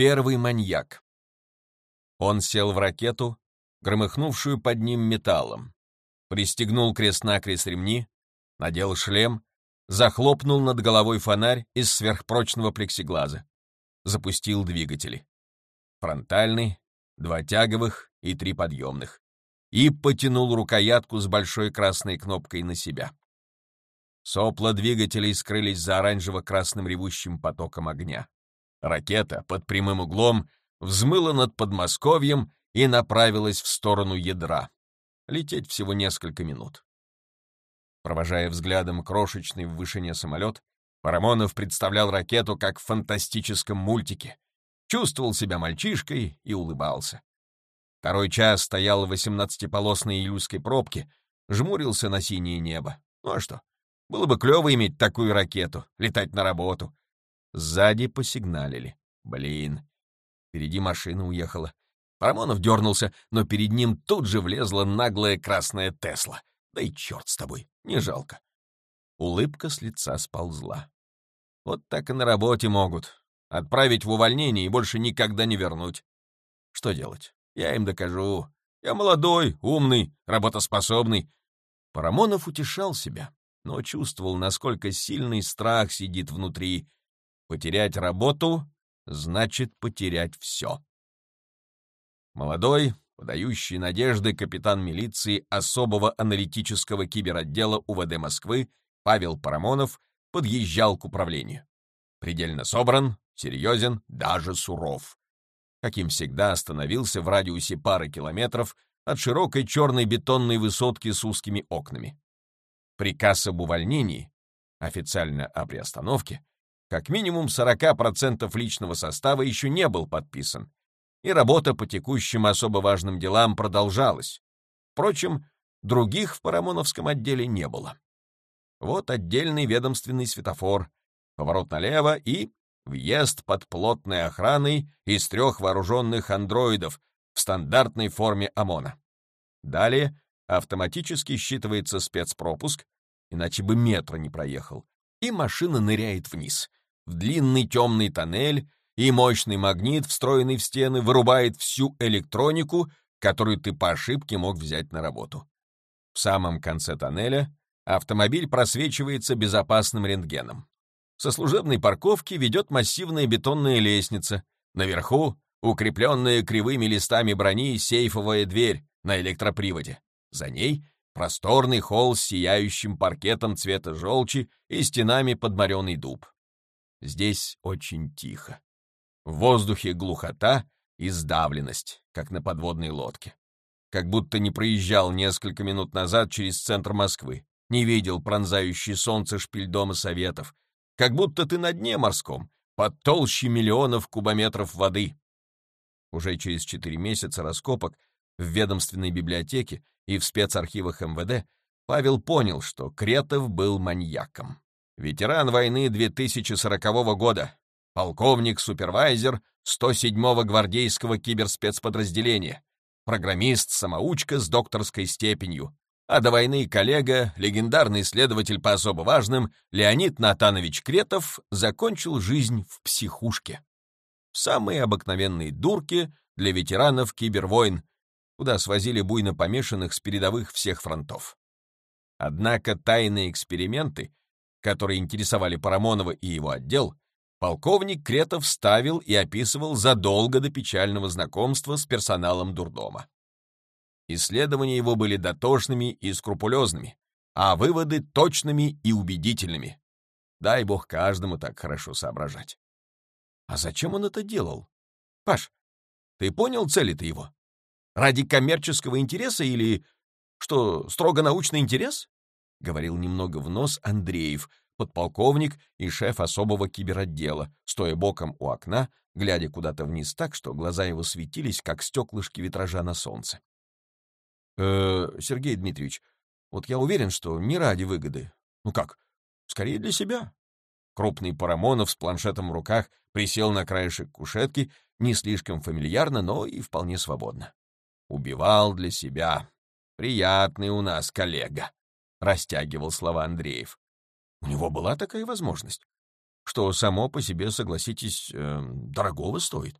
Первый маньяк. Он сел в ракету, громыхнувшую под ним металлом, пристегнул крест-накрест ремни, надел шлем, захлопнул над головой фонарь из сверхпрочного плексиглаза, запустил двигатели. Фронтальный, два тяговых и три подъемных. И потянул рукоятку с большой красной кнопкой на себя. Сопла двигателей скрылись за оранжево-красным ревущим потоком огня. Ракета под прямым углом взмыла над Подмосковьем и направилась в сторону ядра. Лететь всего несколько минут. Провожая взглядом крошечный в вышине самолет, Парамонов представлял ракету как в фантастическом мультике. Чувствовал себя мальчишкой и улыбался. Второй час стоял в восемнадцатиполосной июльской пробке, жмурился на синее небо. Ну а что? Было бы клево иметь такую ракету, летать на работу. Сзади посигналили. Блин. Впереди машина уехала. Парамонов дернулся, но перед ним тут же влезла наглая красная Тесла. Да и черт с тобой, не жалко. Улыбка с лица сползла. Вот так и на работе могут. Отправить в увольнение и больше никогда не вернуть. Что делать? Я им докажу. Я молодой, умный, работоспособный. Парамонов утешал себя но чувствовал, насколько сильный страх сидит внутри. Потерять работу — значит потерять все. Молодой, подающий надежды капитан милиции особого аналитического киберотдела УВД Москвы Павел Парамонов подъезжал к управлению. Предельно собран, серьезен, даже суров. Каким всегда остановился в радиусе пары километров от широкой черной бетонной высотки с узкими окнами. Приказ об увольнении, официально о приостановке, как минимум 40% личного состава еще не был подписан, и работа по текущим особо важным делам продолжалась. Впрочем, других в Парамоновском отделе не было. Вот отдельный ведомственный светофор, поворот налево и въезд под плотной охраной из трех вооруженных андроидов в стандартной форме ОМОНа. Далее автоматически считывается спецпропуск, иначе бы метро не проехал, и машина ныряет вниз, в длинный темный тоннель, и мощный магнит, встроенный в стены, вырубает всю электронику, которую ты по ошибке мог взять на работу. В самом конце тоннеля автомобиль просвечивается безопасным рентгеном. Со служебной парковки ведет массивная бетонная лестница. Наверху укрепленная кривыми листами брони сейфовая дверь на электроприводе. За ней просторный холл с сияющим паркетом цвета желчи и стенами подморенный дуб. Здесь очень тихо. В воздухе глухота и сдавленность, как на подводной лодке. Как будто не проезжал несколько минут назад через центр Москвы, не видел пронзающий солнце шпиль дома Советов, как будто ты на дне морском, под толщей миллионов кубометров воды. Уже через четыре месяца раскопок в ведомственной библиотеке и в спецархивах МВД, Павел понял, что Кретов был маньяком. Ветеран войны 2040 года, полковник-супервайзер 107-го гвардейского киберспецподразделения, программист-самоучка с докторской степенью, а до войны коллега, легендарный исследователь по особо важным, Леонид Натанович Кретов, закончил жизнь в психушке. В самой обыкновенной дурке для ветеранов кибервойн, куда свозили буйно помешанных с передовых всех фронтов. Однако тайные эксперименты, которые интересовали Парамонова и его отдел, полковник Кретов ставил и описывал задолго до печального знакомства с персоналом дурдома. Исследования его были дотошными и скрупулезными, а выводы точными и убедительными. Дай бог каждому так хорошо соображать. А зачем он это делал? Паш, ты понял цели-то его? Ради коммерческого интереса или, что, строго научный интерес? Говорил немного в нос Андреев, подполковник и шеф особого киберотдела, стоя боком у окна, глядя куда-то вниз так, что глаза его светились, как стеклышки витража на солнце. «Э, Сергей Дмитриевич, вот я уверен, что не ради выгоды. Ну как, скорее для себя». Крупный Парамонов с планшетом в руках присел на краешек кушетки, не слишком фамильярно, но и вполне свободно. Убивал для себя. Приятный у нас коллега, — растягивал слова Андреев. У него была такая возможность, что само по себе, согласитесь, э, дорогого стоит.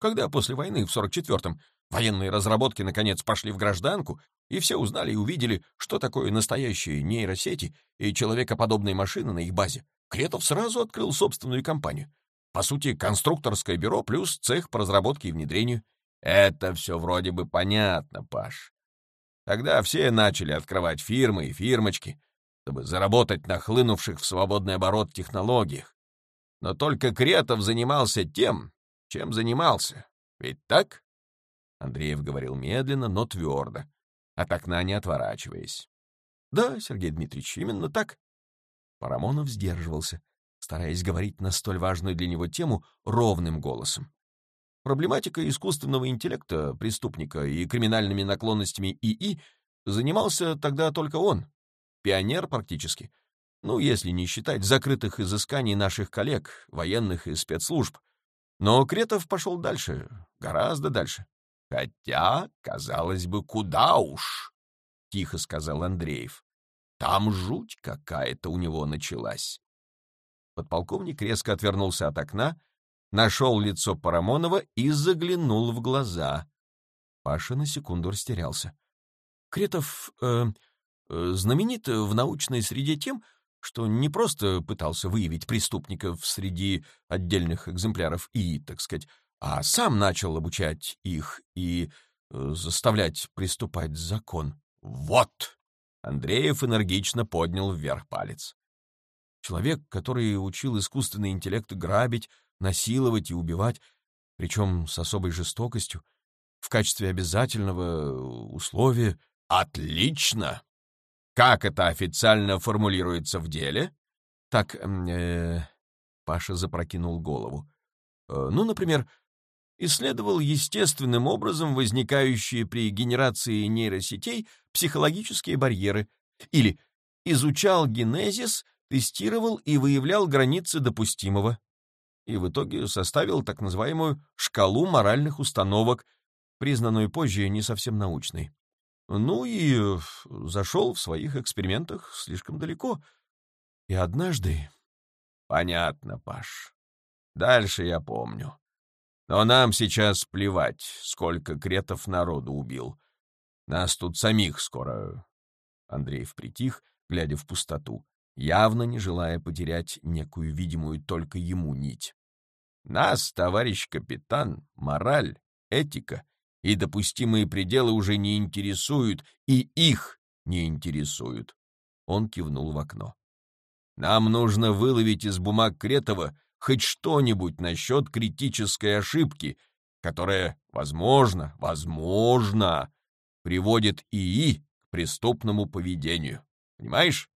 когда после войны в 44-м военные разработки наконец пошли в гражданку, и все узнали и увидели, что такое настоящие нейросети и человекоподобные машины на их базе, Кретов сразу открыл собственную компанию. По сути, конструкторское бюро плюс цех по разработке и внедрению. Это все вроде бы понятно, Паш. Тогда все начали открывать фирмы и фирмочки, чтобы заработать на хлынувших в свободный оборот технологиях. Но только Кретов занимался тем, чем занимался. Ведь так? Андреев говорил медленно, но твердо, от окна не отворачиваясь. Да, Сергей Дмитриевич, именно так. Парамонов сдерживался, стараясь говорить на столь важную для него тему ровным голосом. Проблематика искусственного интеллекта преступника и криминальными наклонностями ИИ занимался тогда только он, пионер практически, ну, если не считать закрытых изысканий наших коллег, военных и спецслужб. Но Кретов пошел дальше, гораздо дальше. Хотя, казалось бы, куда уж, — тихо сказал Андреев. Там жуть какая-то у него началась. Подполковник резко отвернулся от окна, нашел лицо Парамонова и заглянул в глаза. Паша на секунду растерялся. Кретов э, э, знаменит в научной среде тем, что не просто пытался выявить преступников среди отдельных экземпляров и, так сказать, а сам начал обучать их и э, заставлять приступать закон. Вот! Андреев энергично поднял вверх палец. Человек, который учил искусственный интеллект грабить, насиловать и убивать, причем с особой жестокостью, в качестве обязательного условия. Отлично! Как это официально формулируется в деле? Так, э, Паша запрокинул голову. Э, ну, например, исследовал естественным образом возникающие при генерации нейросетей психологические барьеры или изучал генезис, тестировал и выявлял границы допустимого и в итоге составил так называемую шкалу моральных установок, признанную позже не совсем научной. Ну и зашел в своих экспериментах слишком далеко. И однажды... Понятно, Паш. Дальше я помню. Но нам сейчас плевать, сколько кретов народу убил. Нас тут самих скоро... Андреев притих, глядя в пустоту, явно не желая потерять некую видимую только ему нить. Нас, товарищ капитан, мораль, этика и допустимые пределы уже не интересуют, и их не интересуют. Он кивнул в окно. Нам нужно выловить из бумаг Кретова хоть что-нибудь насчет критической ошибки, которая, возможно, возможно, приводит ИИ к преступному поведению. Понимаешь?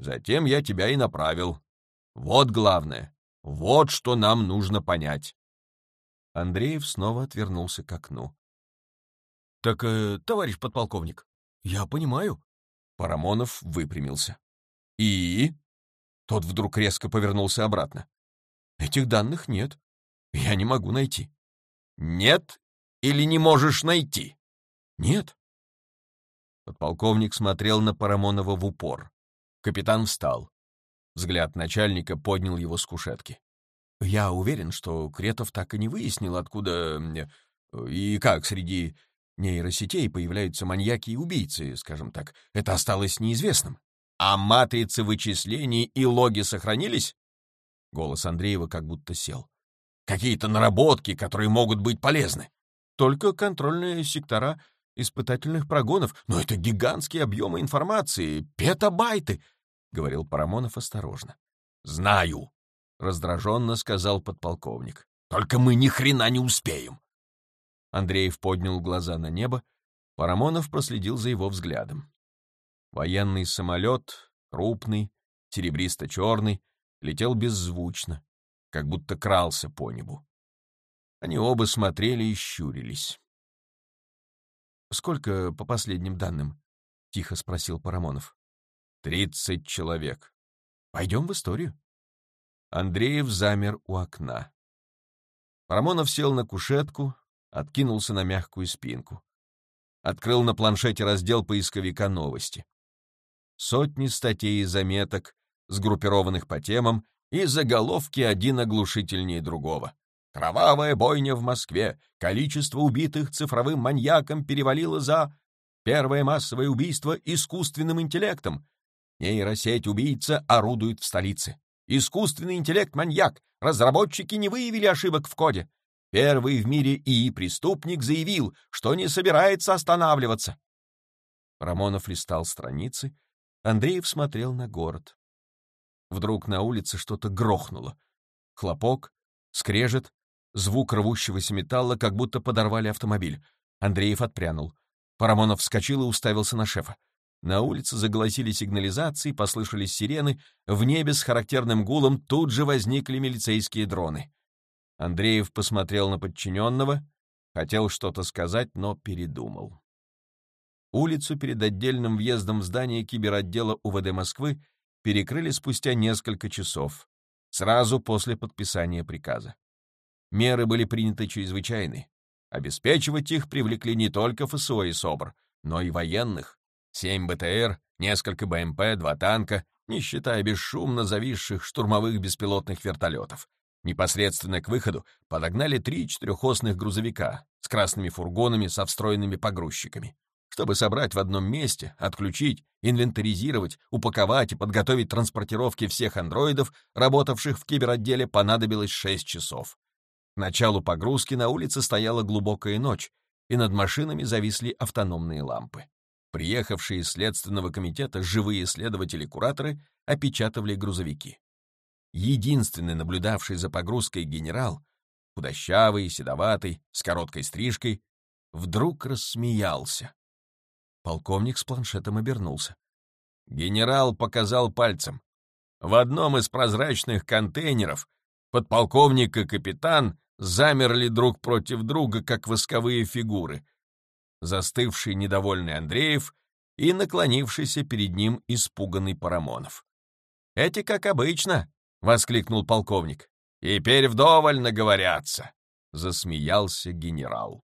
Затем я тебя и направил. Вот главное. Вот что нам нужно понять. Андреев снова отвернулся к окну. — Так, э, товарищ подполковник, я понимаю. Парамонов выпрямился. — И? Тот вдруг резко повернулся обратно. Этих данных нет. Я не могу найти. Нет или не можешь найти? Нет. Подполковник смотрел на Парамонова в упор. Капитан встал. Взгляд начальника поднял его с кушетки. Я уверен, что Кретов так и не выяснил, откуда и как среди нейросетей появляются маньяки и убийцы, скажем так. Это осталось неизвестным. А матрицы вычислений и логи сохранились? Голос Андреева как будто сел. Какие-то наработки, которые могут быть полезны. Только контрольные сектора испытательных прогонов. Но это гигантские объемы информации, петабайты, — говорил Парамонов осторожно. Знаю, — раздраженно сказал подполковник. Только мы ни хрена не успеем. Андреев поднял глаза на небо. Парамонов проследил за его взглядом. Военный самолет, крупный, серебристо-черный, летел беззвучно, как будто крался по небу. Они оба смотрели и щурились. «Сколько, по последним данным?» — тихо спросил Парамонов. «Тридцать человек. Пойдем в историю». Андреев замер у окна. Парамонов сел на кушетку, откинулся на мягкую спинку. Открыл на планшете раздел поисковика новости. Сотни статей и заметок, сгруппированных по темам, и заголовки один оглушительнее другого. Кровавая бойня в Москве, количество убитых цифровым маньяком перевалило за... Первое массовое убийство искусственным интеллектом. Нейросеть-убийца орудует в столице. Искусственный интеллект-маньяк. Разработчики не выявили ошибок в коде. Первый в мире ИИ-преступник заявил, что не собирается останавливаться. Рамонов листал страницы, Андреев смотрел на город. Вдруг на улице что-то грохнуло. Хлопок, скрежет, звук рвущегося металла, как будто подорвали автомобиль. Андреев отпрянул. Парамонов вскочил и уставился на шефа. На улице заголосили сигнализации, послышались сирены, в небе с характерным гулом тут же возникли милицейские дроны. Андреев посмотрел на подчиненного, хотел что-то сказать, но передумал. Улицу перед отдельным въездом в здание киберотдела УВД Москвы перекрыли спустя несколько часов, сразу после подписания приказа. Меры были приняты чрезвычайные. Обеспечивать их привлекли не только ФСО и СОБР, но и военных. Семь БТР, несколько БМП, два танка, не считая бесшумно зависших штурмовых беспилотных вертолетов. Непосредственно к выходу подогнали три четырехосных грузовика с красными фургонами со встроенными погрузчиками. Чтобы собрать в одном месте, отключить, инвентаризировать, упаковать и подготовить транспортировки всех андроидов, работавших в киберотделе, понадобилось 6 часов. Началу погрузки на улице стояла глубокая ночь, и над машинами зависли автономные лампы. Приехавшие из Следственного комитета живые следователи-кураторы опечатывали грузовики. Единственный наблюдавший за погрузкой генерал, худощавый, седоватый, с короткой стрижкой, вдруг рассмеялся. Полковник с планшетом обернулся. Генерал показал пальцем. В одном из прозрачных контейнеров подполковник и капитан замерли друг против друга, как восковые фигуры. Застывший недовольный Андреев и наклонившийся перед ним испуганный Парамонов. «Эти как обычно», — воскликнул полковник. «Теперь вдоволь наговорятся», — засмеялся генерал.